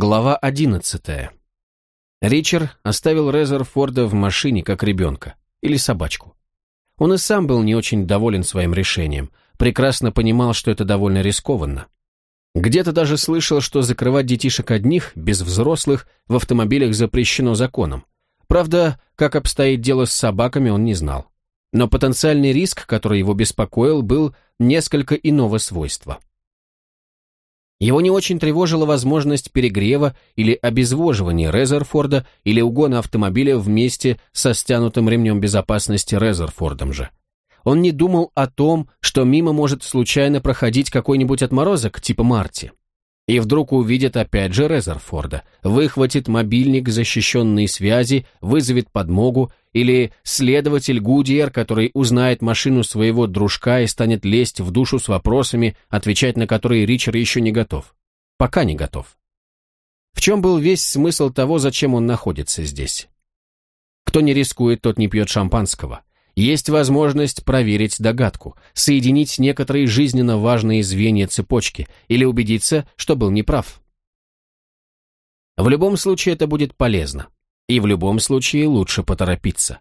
Глава одиннадцатая. Ричард оставил Резерфорда в машине как ребенка или собачку. Он и сам был не очень доволен своим решением, прекрасно понимал, что это довольно рискованно. Где-то даже слышал, что закрывать детишек одних, без взрослых, в автомобилях запрещено законом. Правда, как обстоит дело с собаками, он не знал. Но потенциальный риск, который его беспокоил, был несколько иного свойства. Его не очень тревожила возможность перегрева или обезвоживания Резерфорда или угона автомобиля вместе со стянутым ремнем безопасности Резерфордом же. Он не думал о том, что мимо может случайно проходить какой-нибудь отморозок типа Марти. И вдруг увидит опять же Резерфорда, выхватит мобильник защищенной связи, вызовет подмогу, или следователь Гудиер, который узнает машину своего дружка и станет лезть в душу с вопросами, отвечать на которые Ричард еще не готов. Пока не готов. В чем был весь смысл того, зачем он находится здесь? Кто не рискует, тот не пьет шампанского. Есть возможность проверить догадку, соединить некоторые жизненно важные звенья цепочки или убедиться, что был неправ. В любом случае это будет полезно. И в любом случае лучше поторопиться.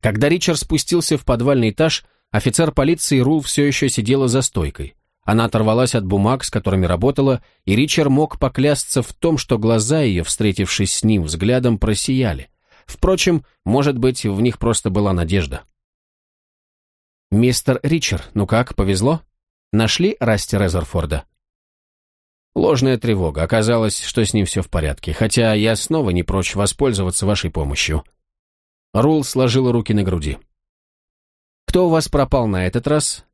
Когда Ричард спустился в подвальный этаж, офицер полиции Рул все еще сидела за стойкой. Она оторвалась от бумаг, с которыми работала, и Ричард мог поклясться в том, что глаза ее, встретившись с ним взглядом, просияли. Впрочем, может быть, в них просто была надежда. «Мистер Ричард, ну как, повезло? Нашли Расти Резерфорда?» Ложная тревога. Оказалось, что с ним все в порядке, хотя я снова не прочь воспользоваться вашей помощью. Рул сложила руки на груди. «Кто у вас пропал на этот раз?»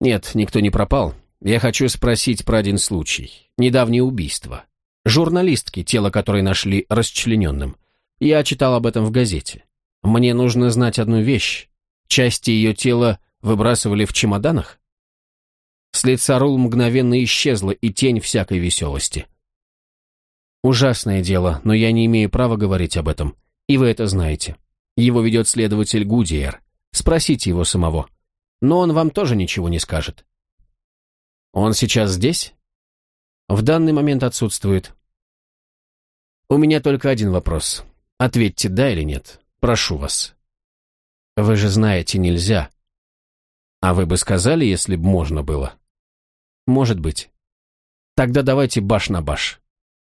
«Нет, никто не пропал. Я хочу спросить про один случай. Недавнее убийство. Журналистки, тело которой нашли расчлененным. Я читал об этом в газете. Мне нужно знать одну вещь. Части ее тела выбрасывали в чемоданах? С лица Рул мгновенно исчезла и тень всякой веселости. Ужасное дело, но я не имею права говорить об этом. И вы это знаете. Его ведет следователь Гудиер. Спросите его самого. Но он вам тоже ничего не скажет. Он сейчас здесь? В данный момент отсутствует. У меня только один вопрос. Ответьте да или нет. Прошу вас. Вы же знаете, нельзя. А вы бы сказали, если б можно было? Может быть. Тогда давайте баш на баш.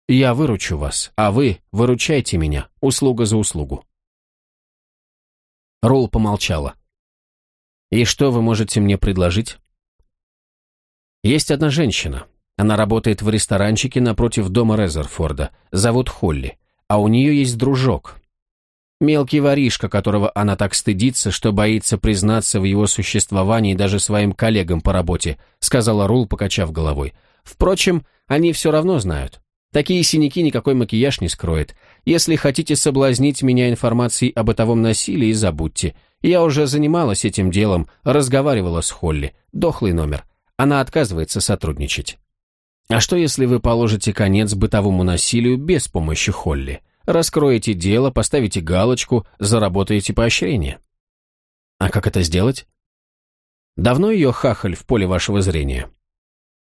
Я выручу вас, а вы выручайте меня, услуга за услугу. Ролл помолчала. «И что вы можете мне предложить?» «Есть одна женщина. Она работает в ресторанчике напротив дома Резерфорда. Зовут Холли а у нее есть дружок. Мелкий воришка, которого она так стыдится, что боится признаться в его существовании даже своим коллегам по работе, сказала Рул, покачав головой. Впрочем, они все равно знают. Такие синяки никакой макияж не скроет. Если хотите соблазнить меня информацией о бытовом насилии, забудьте. Я уже занималась этим делом, разговаривала с Холли. Дохлый номер. Она отказывается сотрудничать. А что, если вы положите конец бытовому насилию без помощи Холли? Раскроете дело, поставите галочку, заработаете поощрение. А как это сделать? Давно ее хахаль в поле вашего зрения?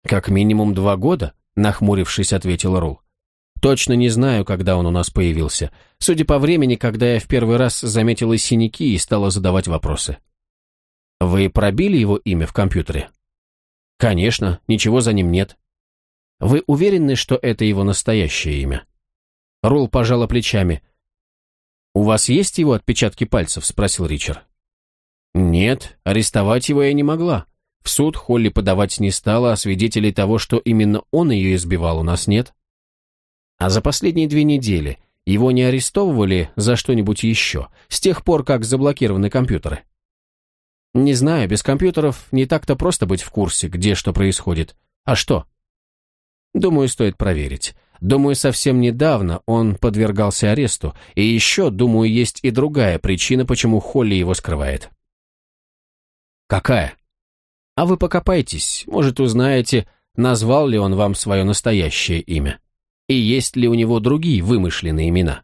Как минимум два года, нахмурившись, ответил Рул. Точно не знаю, когда он у нас появился. Судя по времени, когда я в первый раз заметила синяки и стала задавать вопросы. Вы пробили его имя в компьютере? Конечно, ничего за ним нет. Вы уверены, что это его настоящее имя?» Рул пожала плечами. «У вас есть его отпечатки пальцев?» – спросил Ричард. «Нет, арестовать его я не могла. В суд Холли подавать не стала, а свидетелей того, что именно он ее избивал, у нас нет. А за последние две недели его не арестовывали за что-нибудь еще, с тех пор, как заблокированы компьютеры?» «Не знаю, без компьютеров не так-то просто быть в курсе, где что происходит. А что?» Думаю, стоит проверить. Думаю, совсем недавно он подвергался аресту, и еще, думаю, есть и другая причина, почему Холли его скрывает. Какая? А вы покопайтесь, может, узнаете, назвал ли он вам свое настоящее имя, и есть ли у него другие вымышленные имена.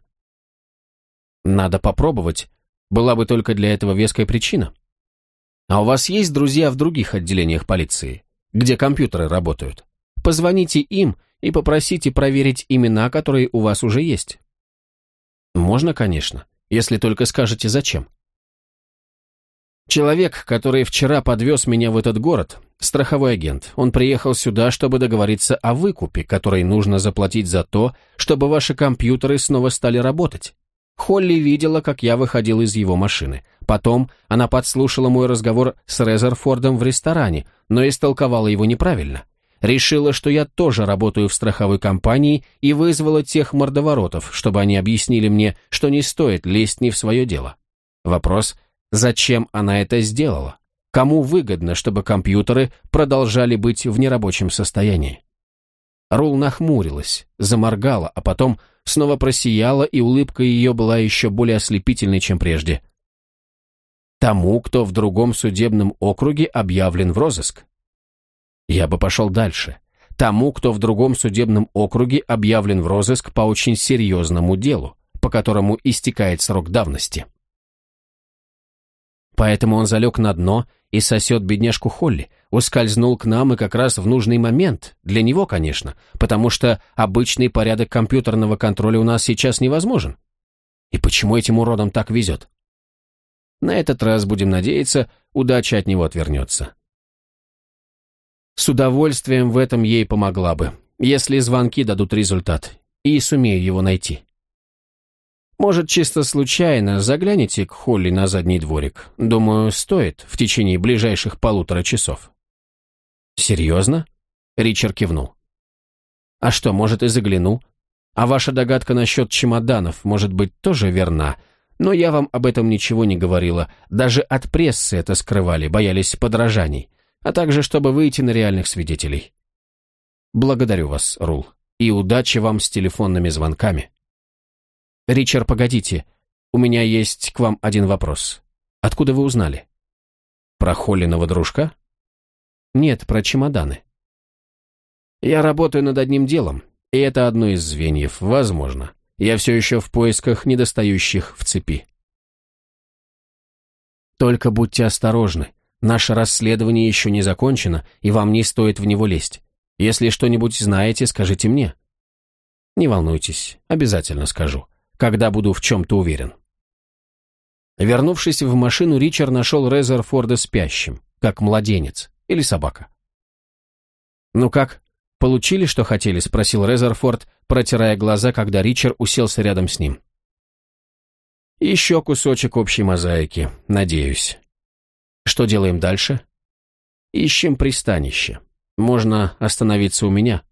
Надо попробовать, была бы только для этого веская причина. А у вас есть друзья в других отделениях полиции, где компьютеры работают? Позвоните им и попросите проверить имена, которые у вас уже есть. Можно, конечно, если только скажете зачем. Человек, который вчера подвез меня в этот город, страховой агент. Он приехал сюда, чтобы договориться о выкупе, который нужно заплатить за то, чтобы ваши компьютеры снова стали работать. Холли видела, как я выходил из его машины. Потом она подслушала мой разговор с Резерфордом в ресторане, но истолковала его неправильно. Решила, что я тоже работаю в страховой компании и вызвала тех мордоворотов, чтобы они объяснили мне, что не стоит лезть не в свое дело. Вопрос – Зачем она это сделала? Кому выгодно, чтобы компьютеры продолжали быть в нерабочем состоянии? Рул нахмурилась, заморгала, а потом снова просияла, и улыбка ее была еще более ослепительной, чем прежде. Тому, кто в другом судебном округе объявлен в розыск. Я бы пошел дальше. Тому, кто в другом судебном округе объявлен в розыск по очень серьезному делу, по которому истекает срок давности. Поэтому он залег на дно и сосет бедняжку Холли, ускользнул к нам и как раз в нужный момент, для него, конечно, потому что обычный порядок компьютерного контроля у нас сейчас невозможен. И почему этим уродам так везет? На этот раз, будем надеяться, удача от него отвернется. С удовольствием в этом ей помогла бы, если звонки дадут результат, и сумею его найти. Может, чисто случайно загляните к Холли на задний дворик. Думаю, стоит в течение ближайших полутора часов». «Серьезно?» — Ричард кивнул. «А что, может, и загляну? А ваша догадка насчет чемоданов, может быть, тоже верна, но я вам об этом ничего не говорила, даже от прессы это скрывали, боялись подражаний, а также чтобы выйти на реальных свидетелей. Благодарю вас, Рул, и удачи вам с телефонными звонками». «Ричард, погодите. У меня есть к вам один вопрос. Откуда вы узнали?» «Про Холлиного дружка?» «Нет, про чемоданы». «Я работаю над одним делом, и это одно из звеньев, возможно. Я все еще в поисках недостающих в цепи». «Только будьте осторожны. Наше расследование еще не закончено, и вам не стоит в него лезть. Если что-нибудь знаете, скажите мне». «Не волнуйтесь, обязательно скажу когда буду в чем-то уверен. Вернувшись в машину, Ричард нашел Резерфорда спящим, как младенец или собака. «Ну как, получили, что хотели?» – спросил Резерфорд, протирая глаза, когда Ричард уселся рядом с ним. «Еще кусочек общей мозаики, надеюсь. Что делаем дальше?» «Ищем пристанище. Можно остановиться у меня».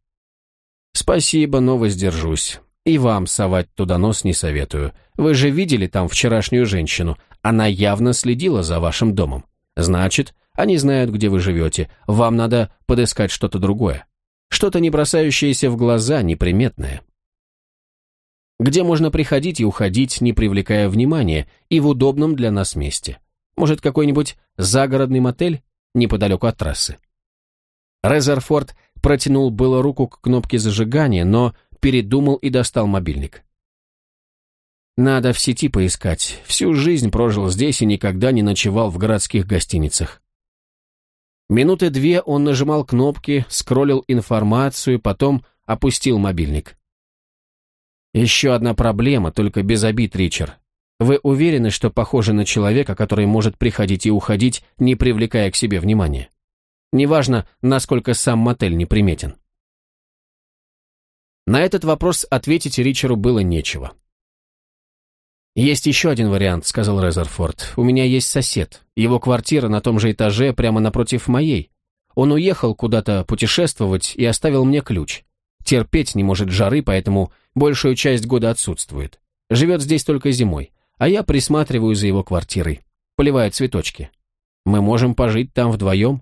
«Спасибо, но воздержусь. И вам совать туда нос не советую. Вы же видели там вчерашнюю женщину. Она явно следила за вашим домом. Значит, они знают, где вы живете. Вам надо подыскать что-то другое. Что-то не бросающееся в глаза, неприметное. Где можно приходить и уходить, не привлекая внимания, и в удобном для нас месте. Может, какой-нибудь загородный мотель неподалеку от трассы. Резерфорд протянул было руку к кнопке зажигания, но передумал и достал мобильник. Надо в сети поискать. Всю жизнь прожил здесь и никогда не ночевал в городских гостиницах. Минуты две он нажимал кнопки, скроллил информацию, потом опустил мобильник. Еще одна проблема, только без обид, Ричард. Вы уверены, что похожи на человека, который может приходить и уходить, не привлекая к себе внимания? Неважно, насколько сам мотель неприметен. На этот вопрос ответить Ричеру было нечего. «Есть еще один вариант», — сказал Резерфорд. «У меня есть сосед. Его квартира на том же этаже, прямо напротив моей. Он уехал куда-то путешествовать и оставил мне ключ. Терпеть не может жары, поэтому большую часть года отсутствует. Живет здесь только зимой, а я присматриваю за его квартирой. Поливаю цветочки. Мы можем пожить там вдвоем.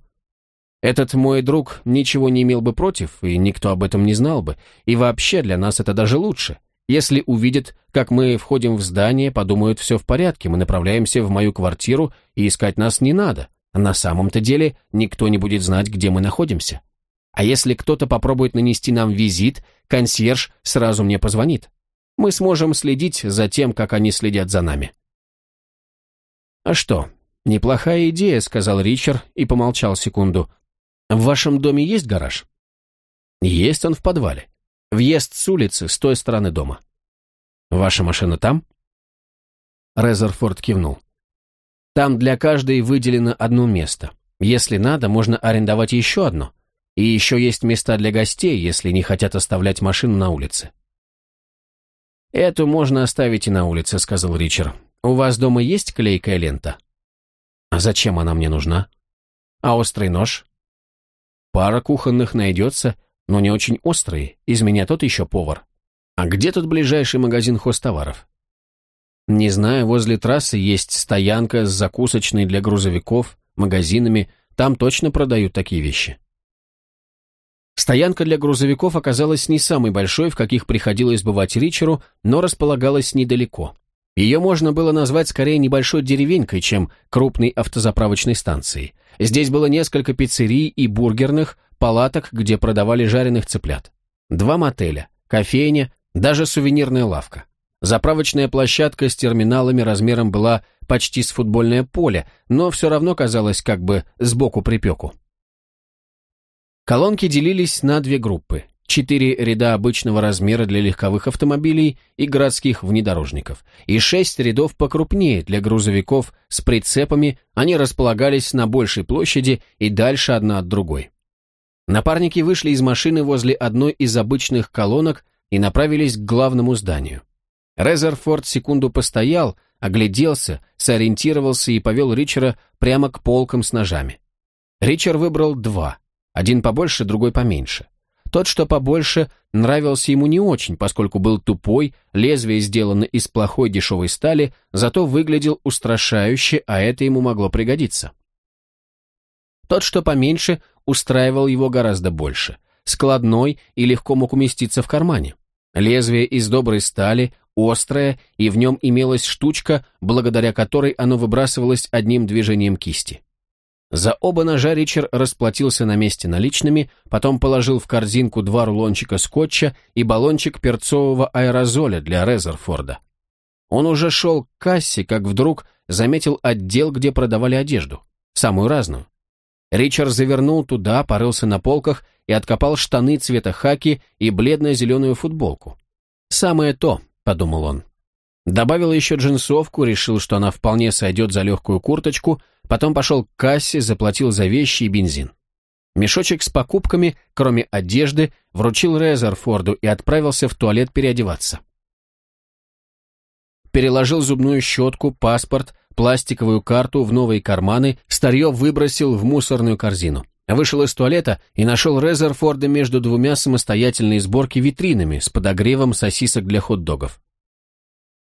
Этот мой друг ничего не имел бы против, и никто об этом не знал бы. И вообще для нас это даже лучше. Если увидят, как мы входим в здание, подумают, все в порядке, мы направляемся в мою квартиру, и искать нас не надо. На самом-то деле никто не будет знать, где мы находимся. А если кто-то попробует нанести нам визит, консьерж сразу мне позвонит. Мы сможем следить за тем, как они следят за нами. «А что, неплохая идея», — сказал Ричард и помолчал секунду. В вашем доме есть гараж? Есть он в подвале. Въезд с улицы, с той стороны дома. Ваша машина там? Резерфорд кивнул. Там для каждой выделено одно место. Если надо, можно арендовать еще одно. И еще есть места для гостей, если не хотят оставлять машину на улице. «Эту можно оставить и на улице», — сказал Ричард. «У вас дома есть клейкая лента?» «А зачем она мне нужна?» «А острый нож?» «Пара кухонных найдется, но не очень острые. Из меня тот еще повар. А где тут ближайший магазин хозтоваров?» «Не знаю, возле трассы есть стоянка с закусочной для грузовиков, магазинами. Там точно продают такие вещи». Стоянка для грузовиков оказалась не самой большой, в каких приходилось бывать Ричеру, но располагалась недалеко. Ее можно было назвать скорее небольшой деревенькой, чем крупной автозаправочной станцией. Здесь было несколько пиццерий и бургерных, палаток, где продавали жареных цыплят. Два мотеля, кофейня, даже сувенирная лавка. Заправочная площадка с терминалами размером была почти с футбольное поле, но все равно казалось как бы сбоку припеку. Колонки делились на две группы. Четыре ряда обычного размера для легковых автомобилей и городских внедорожников, и шесть рядов покрупнее для грузовиков с прицепами, они располагались на большей площади и дальше одна от другой. Напарники вышли из машины возле одной из обычных колонок и направились к главному зданию. Резерфорд секунду постоял, огляделся, сориентировался и повел Ричера прямо к полкам с ножами. Ричард выбрал два – один побольше, другой поменьше. Тот, что побольше, нравился ему не очень, поскольку был тупой, лезвие сделано из плохой дешевой стали, зато выглядел устрашающе, а это ему могло пригодиться. Тот, что поменьше, устраивал его гораздо больше. Складной и легко мог уместиться в кармане. Лезвие из доброй стали, острое, и в нем имелась штучка, благодаря которой оно выбрасывалось одним движением кисти. За оба ножа Ричард расплатился на месте наличными, потом положил в корзинку два рулончика скотча и баллончик перцового аэрозоля для Резерфорда. Он уже шел к кассе, как вдруг заметил отдел, где продавали одежду. Самую разную. Ричард завернул туда, порылся на полках и откопал штаны цвета хаки и бледно-зеленую футболку. «Самое то», — подумал он. Добавил еще джинсовку, решил, что она вполне сойдет за легкую курточку, потом пошел к кассе, заплатил за вещи и бензин. Мешочек с покупками, кроме одежды, вручил Резерфорду и отправился в туалет переодеваться. Переложил зубную щетку, паспорт, пластиковую карту в новые карманы, старье выбросил в мусорную корзину. Вышел из туалета и нашел Резерфорда между двумя самостоятельной сборки витринами с подогревом сосисок для хот-догов.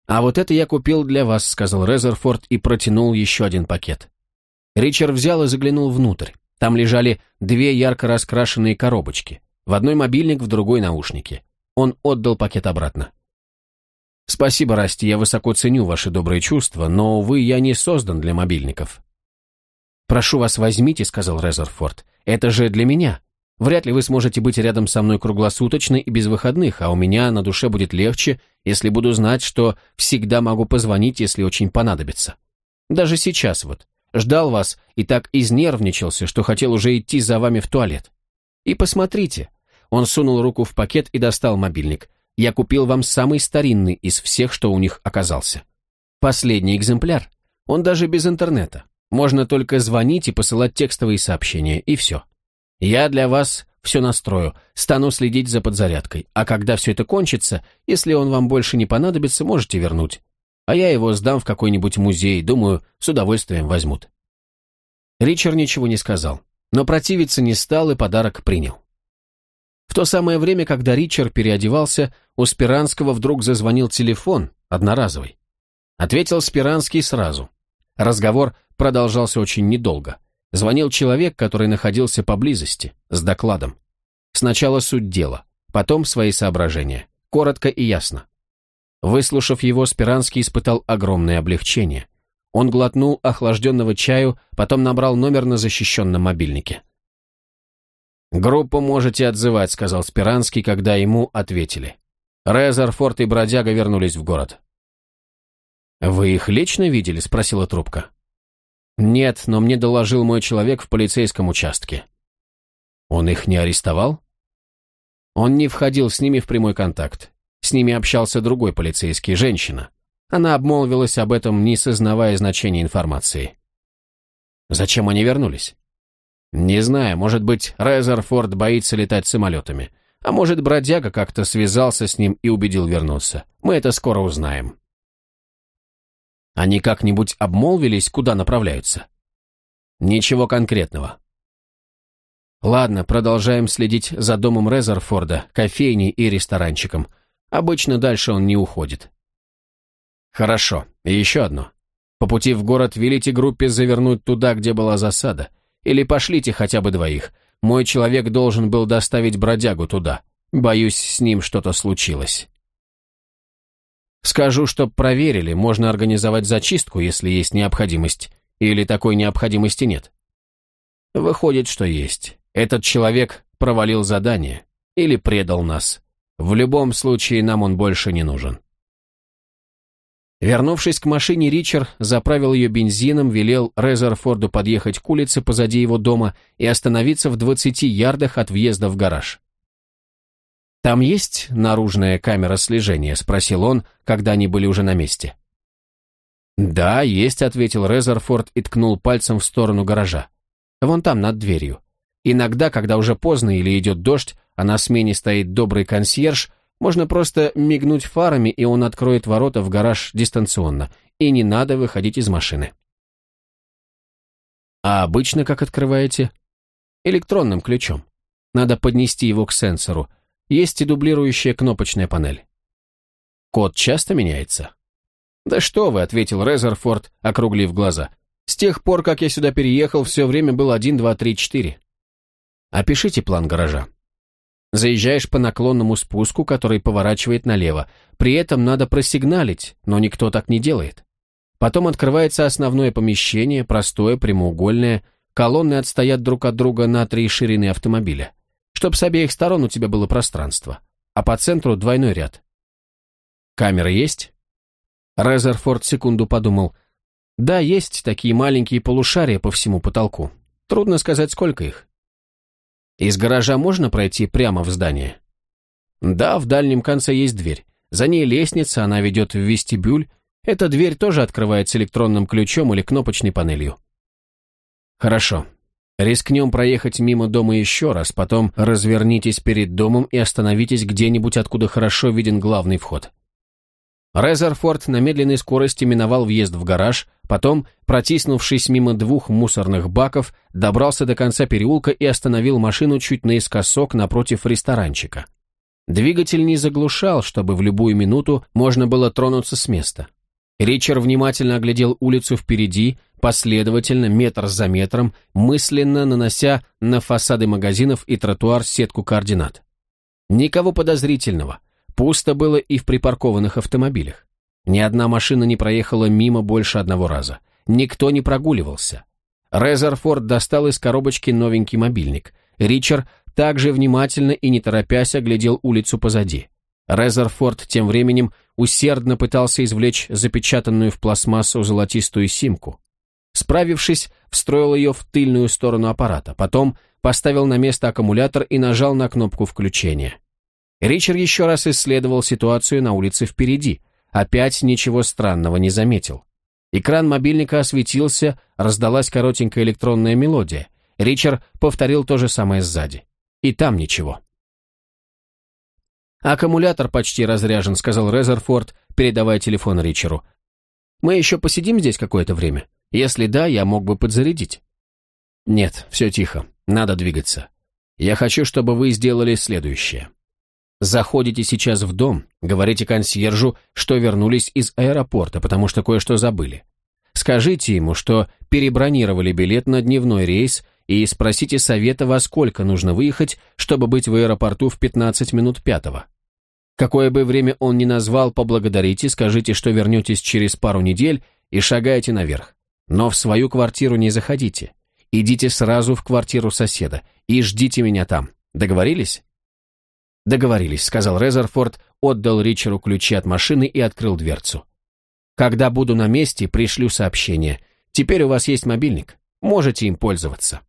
«А вот это я купил для вас», — сказал Резерфорд и протянул еще один пакет. Ричард взял и заглянул внутрь. Там лежали две ярко раскрашенные коробочки. В одной мобильник, в другой наушники. Он отдал пакет обратно. «Спасибо, Расти, я высоко ценю ваши добрые чувства, но, увы, я не создан для мобильников». «Прошу вас, возьмите», — сказал Резерфорд. «Это же для меня. Вряд ли вы сможете быть рядом со мной круглосуточно и без выходных, а у меня на душе будет легче, если буду знать, что всегда могу позвонить, если очень понадобится. Даже сейчас вот. Ждал вас и так изнервничался, что хотел уже идти за вами в туалет. И посмотрите. Он сунул руку в пакет и достал мобильник. Я купил вам самый старинный из всех, что у них оказался. Последний экземпляр. Он даже без интернета. Можно только звонить и посылать текстовые сообщения, и все. Я для вас все настрою, стану следить за подзарядкой, а когда все это кончится, если он вам больше не понадобится, можете вернуть. А я его сдам в какой-нибудь музей, думаю, с удовольствием возьмут». Ричард ничего не сказал, но противиться не стал и подарок принял. В то самое время, когда Ричард переодевался, у Спиранского вдруг зазвонил телефон, одноразовый. Ответил Спиранский сразу. Разговор продолжался очень недолго. Звонил человек, который находился поблизости, с докладом. Сначала суть дела, потом свои соображения. Коротко и ясно. Выслушав его, Спиранский испытал огромное облегчение. Он глотнул охлажденного чаю, потом набрал номер на защищенном мобильнике. «Группу можете отзывать», — сказал Спиранский, когда ему ответили. Резерфорд и Бродяга вернулись в город. «Вы их лично видели?» — спросила трубка. «Нет, но мне доложил мой человек в полицейском участке». «Он их не арестовал?» Он не входил с ними в прямой контакт. С ними общался другой полицейский, женщина. Она обмолвилась об этом, не сознавая значения информации. Зачем они вернулись? Не знаю, может быть, Резерфорд боится летать самолетами. А может, бродяга как-то связался с ним и убедил вернуться. Мы это скоро узнаем. Они как-нибудь обмолвились, куда направляются? Ничего конкретного. Ладно, продолжаем следить за домом Резерфорда, кофейней и ресторанчиком. Обычно дальше он не уходит. Хорошо, и еще одно. По пути в город велите группе завернуть туда, где была засада. Или пошлите хотя бы двоих. Мой человек должен был доставить бродягу туда. Боюсь, с ним что-то случилось. Скажу, чтоб проверили, можно организовать зачистку, если есть необходимость. Или такой необходимости нет. Выходит, что есть. Этот человек провалил задание. Или предал нас. В любом случае, нам он больше не нужен. Вернувшись к машине, Ричард заправил ее бензином, велел Резерфорду подъехать к улице позади его дома и остановиться в 20 ярдах от въезда в гараж. «Там есть наружная камера слежения?» – спросил он, когда они были уже на месте. «Да, есть», – ответил Резерфорд и ткнул пальцем в сторону гаража. «Вон там, над дверью. Иногда, когда уже поздно или идет дождь, а на смене стоит добрый консьерж, можно просто мигнуть фарами, и он откроет ворота в гараж дистанционно, и не надо выходить из машины. А обычно как открываете? Электронным ключом. Надо поднести его к сенсору. Есть и дублирующая кнопочная панель. Код часто меняется? Да что вы, ответил Резерфорд, округлив глаза. С тех пор, как я сюда переехал, все время был 1, 2, 3, 4. Опишите план гаража. Заезжаешь по наклонному спуску, который поворачивает налево. При этом надо просигналить, но никто так не делает. Потом открывается основное помещение, простое, прямоугольное. Колонны отстоят друг от друга на три ширины автомобиля. Чтоб с обеих сторон у тебя было пространство. А по центру двойной ряд. Камеры есть? Резерфорд секунду подумал. Да, есть такие маленькие полушария по всему потолку. Трудно сказать, сколько их. Из гаража можно пройти прямо в здание? Да, в дальнем конце есть дверь. За ней лестница, она ведет в вестибюль. Эта дверь тоже открывается электронным ключом или кнопочной панелью. Хорошо. Рискнем проехать мимо дома еще раз, потом развернитесь перед домом и остановитесь где-нибудь, откуда хорошо виден главный вход. Резерфорд на медленной скорости миновал въезд в гараж, потом, протиснувшись мимо двух мусорных баков, добрался до конца переулка и остановил машину чуть наискосок напротив ресторанчика. Двигатель не заглушал, чтобы в любую минуту можно было тронуться с места. Ричард внимательно оглядел улицу впереди, последовательно, метр за метром, мысленно нанося на фасады магазинов и тротуар сетку координат. Никого подозрительного, Пусто было и в припаркованных автомобилях. Ни одна машина не проехала мимо больше одного раза. Никто не прогуливался. Резерфорд достал из коробочки новенький мобильник. Ричард также внимательно и не торопясь оглядел улицу позади. Резерфорд тем временем усердно пытался извлечь запечатанную в пластмассу золотистую симку. Справившись, встроил ее в тыльную сторону аппарата, потом поставил на место аккумулятор и нажал на кнопку включения. Ричард еще раз исследовал ситуацию на улице впереди. Опять ничего странного не заметил. Экран мобильника осветился, раздалась коротенькая электронная мелодия. Ричард повторил то же самое сзади. И там ничего. «Аккумулятор почти разряжен», — сказал Резерфорд, передавая телефон Ричеру. «Мы еще посидим здесь какое-то время? Если да, я мог бы подзарядить». «Нет, все тихо. Надо двигаться. Я хочу, чтобы вы сделали следующее. Заходите сейчас в дом, говорите консьержу, что вернулись из аэропорта, потому что кое-что забыли. Скажите ему, что перебронировали билет на дневной рейс и спросите совета, во сколько нужно выехать, чтобы быть в аэропорту в 15 минут пятого. Какое бы время он ни назвал, поблагодарите, скажите, что вернетесь через пару недель и шагайте наверх. Но в свою квартиру не заходите. Идите сразу в квартиру соседа и ждите меня там. Договорились? «Договорились», — сказал Резерфорд, отдал Ричеру ключи от машины и открыл дверцу. «Когда буду на месте, пришлю сообщение. Теперь у вас есть мобильник. Можете им пользоваться».